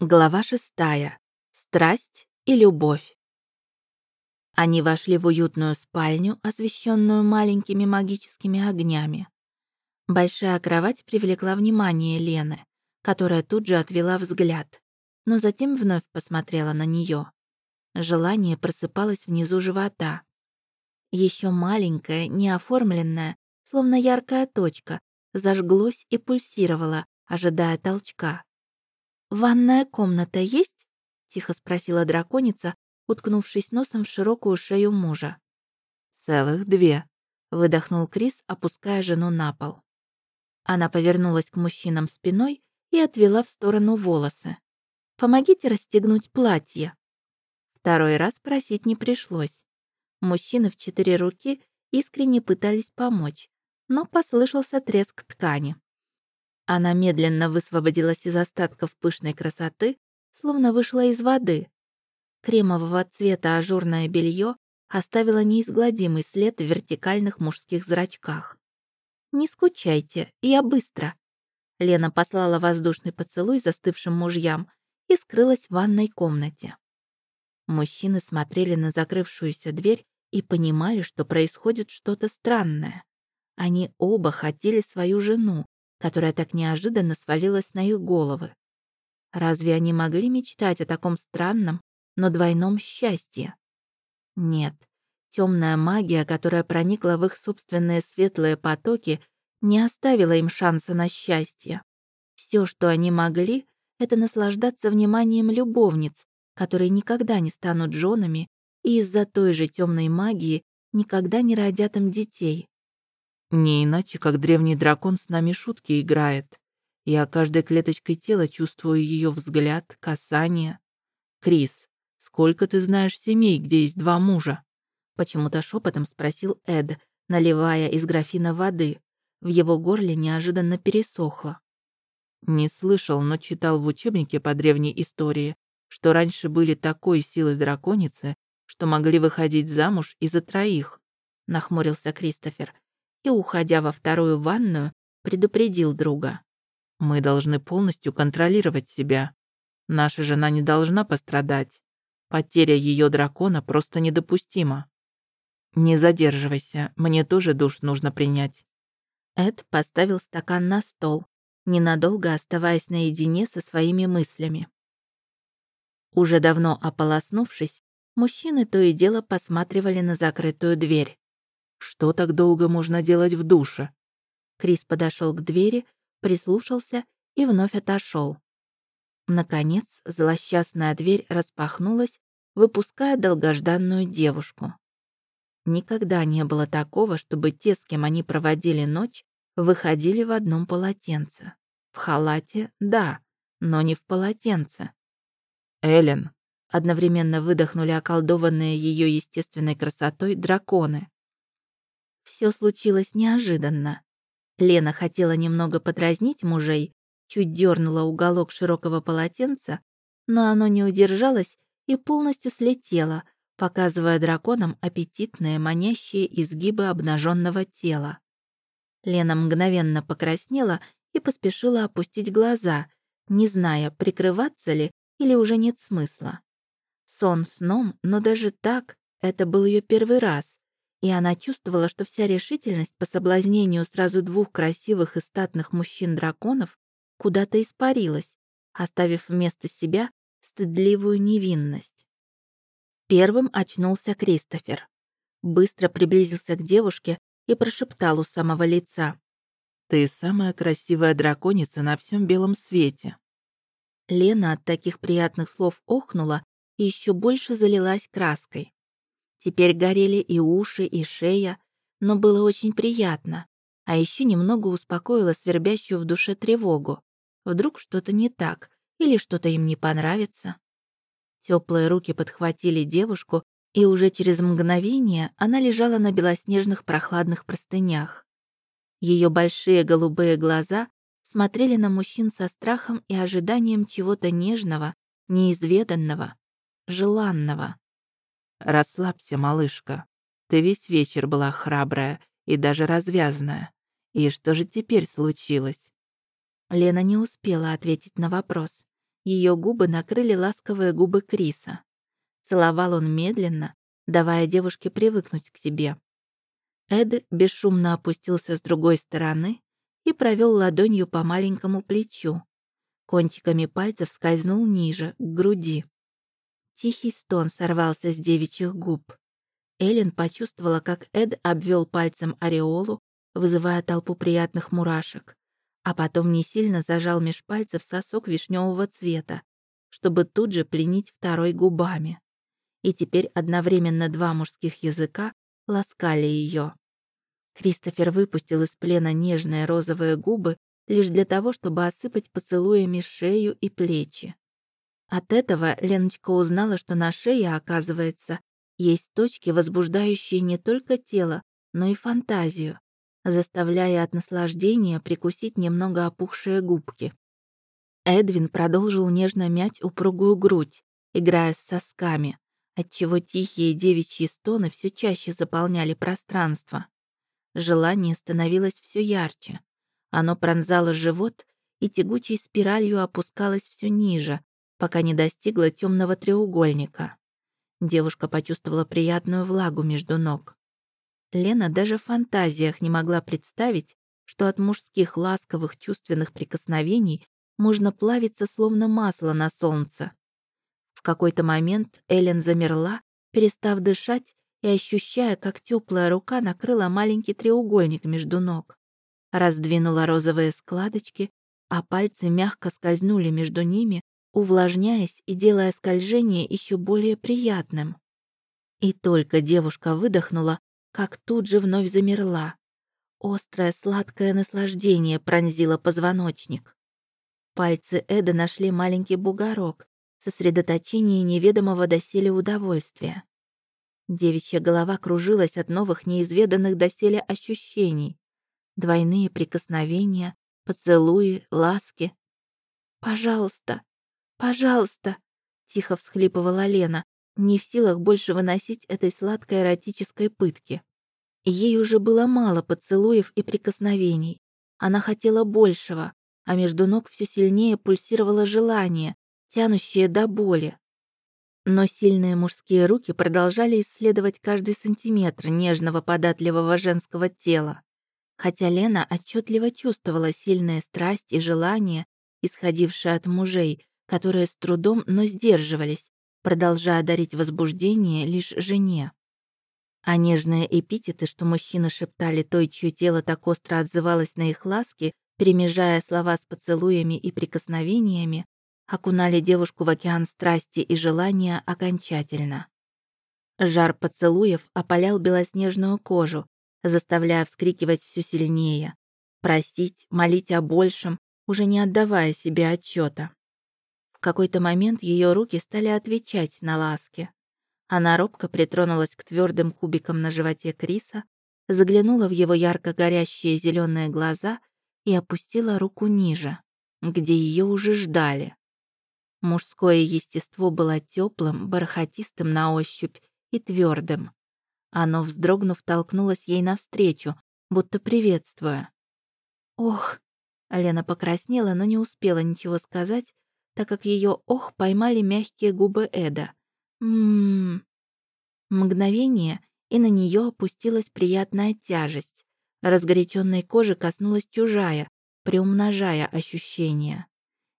Глава шестая. Страсть и любовь. Они вошли в уютную спальню, освещенную маленькими магическими огнями. Большая кровать привлекла внимание Лены, которая тут же отвела взгляд, но затем вновь посмотрела на нее. Желание просыпалось внизу живота. Еще маленькое, неоформленное, словно яркая точка, зажглось и пульсировало, ожидая толчка. «Ванная комната есть?» — тихо спросила драконица, уткнувшись носом в широкую шею мужа. «Целых две», — выдохнул Крис, опуская жену на пол. Она повернулась к мужчинам спиной и отвела в сторону волосы. «Помогите расстегнуть платье». Второй раз просить не пришлось. Мужчины в четыре руки искренне пытались помочь, но послышался треск ткани. Она медленно высвободилась из остатков пышной красоты, словно вышла из воды. Кремового цвета ажурное белье оставило неизгладимый след в вертикальных мужских зрачках. «Не скучайте, я быстро». Лена послала воздушный поцелуй застывшим мужьям и скрылась в ванной комнате. Мужчины смотрели на закрывшуюся дверь и понимали, что происходит что-то странное. Они оба хотели свою жену, которая так неожиданно свалилась на их головы. Разве они могли мечтать о таком странном, но двойном счастье? Нет, темная магия, которая проникла в их собственные светлые потоки, не оставила им шанса на счастье. Все, что они могли, это наслаждаться вниманием любовниц, которые никогда не станут женами и из-за той же темной магии никогда не родят им детей. Не иначе, как древний дракон с нами шутки играет. Я каждой клеточкой тела чувствую ее взгляд, касание. Крис, сколько ты знаешь семей, где есть два мужа? Почему-то шепотом спросил Эд, наливая из графина воды. В его горле неожиданно пересохло. Не слышал, но читал в учебнике по древней истории, что раньше были такой силы драконицы, что могли выходить замуж и за троих, нахмурился Кристофер и, уходя во вторую ванную, предупредил друга. «Мы должны полностью контролировать себя. Наша жена не должна пострадать. Потеря ее дракона просто недопустима. Не задерживайся, мне тоже душ нужно принять». Эд поставил стакан на стол, ненадолго оставаясь наедине со своими мыслями. Уже давно ополоснувшись, мужчины то и дело посматривали на закрытую дверь. Что так долго можно делать в душе? Крис подошел к двери, прислушался и вновь отошел. Наконец, злосчастная дверь распахнулась, выпуская долгожданную девушку. Никогда не было такого, чтобы те, с кем они проводили ночь, выходили в одном полотенце. В халате — да, но не в полотенце. «Эллен!» — одновременно выдохнули околдованные ее естественной красотой драконы. Все случилось неожиданно. Лена хотела немного подразнить мужей, чуть дернула уголок широкого полотенца, но оно не удержалось и полностью слетело, показывая драконам аппетитные, манящие изгибы обнаженного тела. Лена мгновенно покраснела и поспешила опустить глаза, не зная, прикрываться ли или уже нет смысла. Сон сном, но даже так это был ее первый раз, и она чувствовала, что вся решительность по соблазнению сразу двух красивых и статных мужчин-драконов куда-то испарилась, оставив вместо себя стыдливую невинность. Первым очнулся Кристофер. Быстро приблизился к девушке и прошептал у самого лица. «Ты самая красивая драконица на всем белом свете». Лена от таких приятных слов охнула и еще больше залилась краской. Теперь горели и уши, и шея, но было очень приятно. А еще немного успокоило свербящую в душе тревогу. Вдруг что-то не так или что-то им не понравится. Теплые руки подхватили девушку, и уже через мгновение она лежала на белоснежных прохладных простынях. Ее большие голубые глаза смотрели на мужчин со страхом и ожиданием чего-то нежного, неизведанного, желанного. «Расслабься, малышка. Ты весь вечер была храбрая и даже развязная. И что же теперь случилось?» Лена не успела ответить на вопрос. Ее губы накрыли ласковые губы Криса. Целовал он медленно, давая девушке привыкнуть к себе. Эд бесшумно опустился с другой стороны и провел ладонью по маленькому плечу. Кончиками пальцев скользнул ниже, к груди. Тихий стон сорвался с девичьих губ. Эллен почувствовала, как Эд обвел пальцем ореолу, вызывая толпу приятных мурашек, а потом не сильно зажал меж пальцев сосок вишневого цвета, чтобы тут же пленить второй губами. И теперь одновременно два мужских языка ласкали ее. Кристофер выпустил из плена нежные розовые губы лишь для того, чтобы осыпать поцелуями шею и плечи. От этого Леночка узнала, что на шее, оказывается, есть точки, возбуждающие не только тело, но и фантазию, заставляя от наслаждения прикусить немного опухшие губки. Эдвин продолжил нежно мять упругую грудь, играя с сосками, отчего тихие девичьи стоны все чаще заполняли пространство. Желание становилось все ярче. Оно пронзало живот и тягучей спиралью опускалось все ниже, пока не достигла темного треугольника. Девушка почувствовала приятную влагу между ног. Лена даже в фантазиях не могла представить, что от мужских ласковых чувственных прикосновений можно плавиться словно масло на солнце. В какой-то момент Эллен замерла, перестав дышать и ощущая, как теплая рука накрыла маленький треугольник между ног. Раздвинула розовые складочки, а пальцы мягко скользнули между ними, увлажняясь и делая скольжение еще более приятным. И только девушка выдохнула, как тут же вновь замерла. Острое сладкое наслаждение пронзило позвоночник. Пальцы Эда нашли маленький бугорок, сосредоточение неведомого доселе удовольствия. Девичья голова кружилась от новых неизведанных доселе ощущений. Двойные прикосновения, поцелуи, ласки. «Пожалуйста, «Пожалуйста!» — тихо всхлипывала Лена, не в силах больше выносить этой сладкой эротической пытки. Ей уже было мало поцелуев и прикосновений. Она хотела большего, а между ног все сильнее пульсировало желание, тянущее до боли. Но сильные мужские руки продолжали исследовать каждый сантиметр нежного податливого женского тела. Хотя Лена отчетливо чувствовала сильные страсть и желание, исходившие от мужей, которые с трудом, но сдерживались, продолжая дарить возбуждение лишь жене. А нежные эпитеты, что мужчины шептали той, чье тело так остро отзывалось на их ласки, перемежая слова с поцелуями и прикосновениями, окунали девушку в океан страсти и желания окончательно. Жар поцелуев опалял белоснежную кожу, заставляя вскрикивать все сильнее, просить, молить о большем, уже не отдавая себе отчета. В какой-то момент ее руки стали отвечать на ласки. Она робко притронулась к твердым кубикам на животе Криса, заглянула в его ярко горящие зеленые глаза и опустила руку ниже, где ее уже ждали. Мужское естество было теплым, бархатистым на ощупь и твердым. Оно, вздрогнув, толкнулось ей навстречу, будто приветствуя. «Ох!» Лена покраснела, но не успела ничего сказать, так как ее ох поймали мягкие губы Эда. Ммм. Мгновение, и на нее опустилась приятная тяжесть. Разгоряченной кожи коснулась чужая, приумножая ощущения.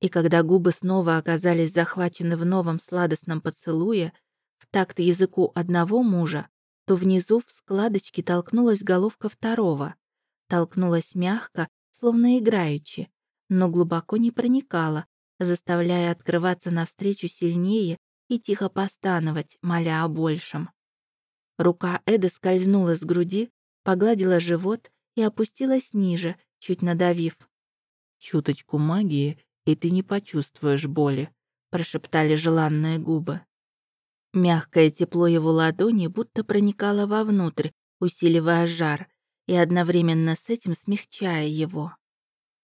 И когда губы снова оказались захвачены в новом сладостном поцелуе, в такт языку одного мужа, то внизу в складочке толкнулась головка второго. Толкнулась мягко, словно играючи, но глубоко не проникала, заставляя открываться навстречу сильнее и тихо постановать, моля о большем. Рука Эда скользнула с груди, погладила живот и опустилась ниже, чуть надавив. «Чуточку магии, и ты не почувствуешь боли», прошептали желанные губы. Мягкое тепло его ладони будто проникало вовнутрь, усиливая жар и одновременно с этим смягчая его.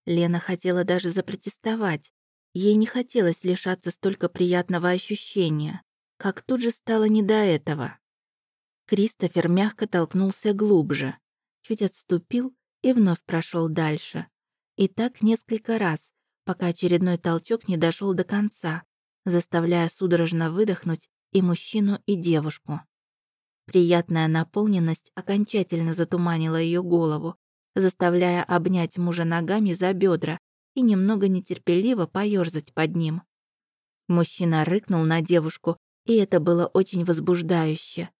Лена хотела даже запротестовать, Ей не хотелось лишаться столько приятного ощущения, как тут же стало не до этого. Кристофер мягко толкнулся глубже, чуть отступил и вновь прошел дальше. И так несколько раз, пока очередной толчок не дошел до конца, заставляя судорожно выдохнуть и мужчину, и девушку. Приятная наполненность окончательно затуманила ее голову, заставляя обнять мужа ногами за бедра и немного нетерпеливо поёрзать под ним. Мужчина рыкнул на девушку, и это было очень возбуждающе.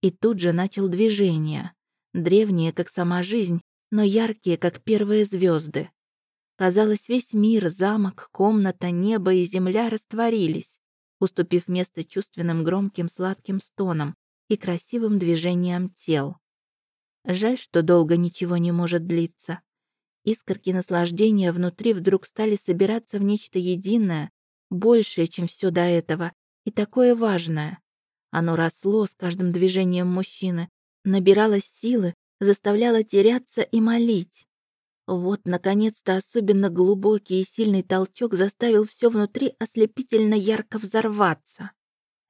И тут же начал движение, древние, как сама жизнь, но яркие, как первые звезды. Казалось, весь мир, замок, комната, небо и земля растворились, уступив место чувственным громким сладким стонам и красивым движениям тел. Жаль, что долго ничего не может длиться. Искорки наслаждения внутри вдруг стали собираться в нечто единое, большее, чем все до этого, и такое важное. Оно росло с каждым движением мужчины, набиралось силы, заставляло теряться и молить. Вот, наконец-то, особенно глубокий и сильный толчок заставил все внутри ослепительно ярко взорваться.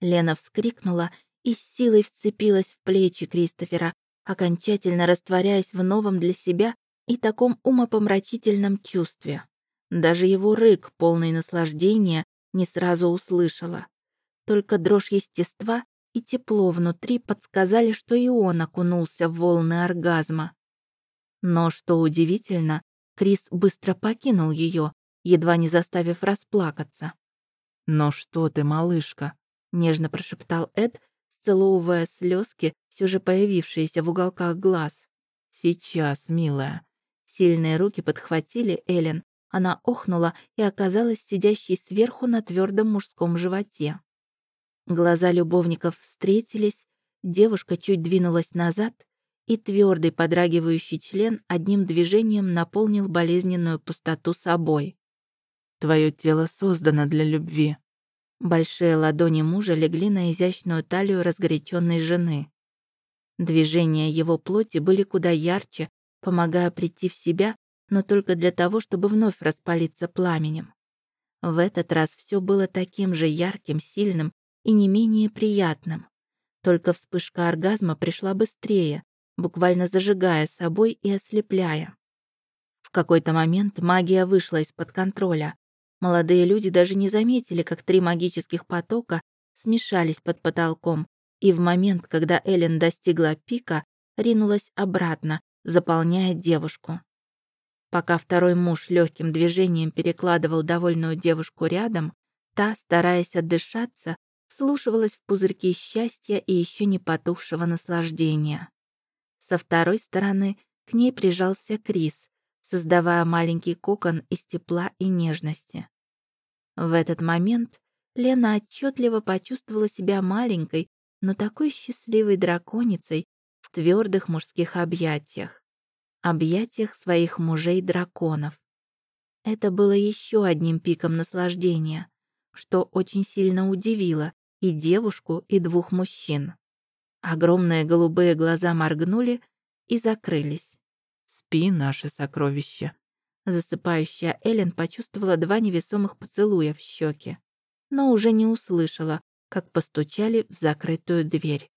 Лена вскрикнула и с силой вцепилась в плечи Кристофера, окончательно растворяясь в новом для себя и таком умопомрачительном чувстве. Даже его рык, полный наслаждения, не сразу услышала. Только дрожь естества и тепло внутри подсказали, что и он окунулся в волны оргазма. Но, что удивительно, Крис быстро покинул ее, едва не заставив расплакаться. «Ну что ты, малышка?» — нежно прошептал Эд, сцеловывая слезки, все же появившиеся в уголках глаз. «Сейчас, милая». Сильные руки подхватили Элен. Она охнула и оказалась сидящей сверху на твердом мужском животе. Глаза любовников встретились, девушка чуть двинулась назад, и твердый подрагивающий член одним движением наполнил болезненную пустоту собой. «Твое тело создано для любви». Большие ладони мужа легли на изящную талию разгоряченной жены. Движения его плоти были куда ярче, помогая прийти в себя, но только для того, чтобы вновь распалиться пламенем. В этот раз все было таким же ярким, сильным и не менее приятным. Только вспышка оргазма пришла быстрее, буквально зажигая собой и ослепляя. В какой-то момент магия вышла из-под контроля. Молодые люди даже не заметили, как три магических потока смешались под потолком, и в момент, когда Эллен достигла пика, ринулась обратно, заполняя девушку. Пока второй муж легким движением перекладывал довольную девушку рядом, та, стараясь отдышаться, вслушивалась в пузырьки счастья и еще не потухшего наслаждения. Со второй стороны к ней прижался Крис, создавая маленький кокон из тепла и нежности. В этот момент Лена отчетливо почувствовала себя маленькой, но такой счастливой драконицей твердых мужских объятиях. Объятиях своих мужей-драконов. Это было еще одним пиком наслаждения, что очень сильно удивило и девушку, и двух мужчин. Огромные голубые глаза моргнули и закрылись. «Спи, наше сокровище!» Засыпающая Эллен почувствовала два невесомых поцелуя в щеки, но уже не услышала, как постучали в закрытую дверь.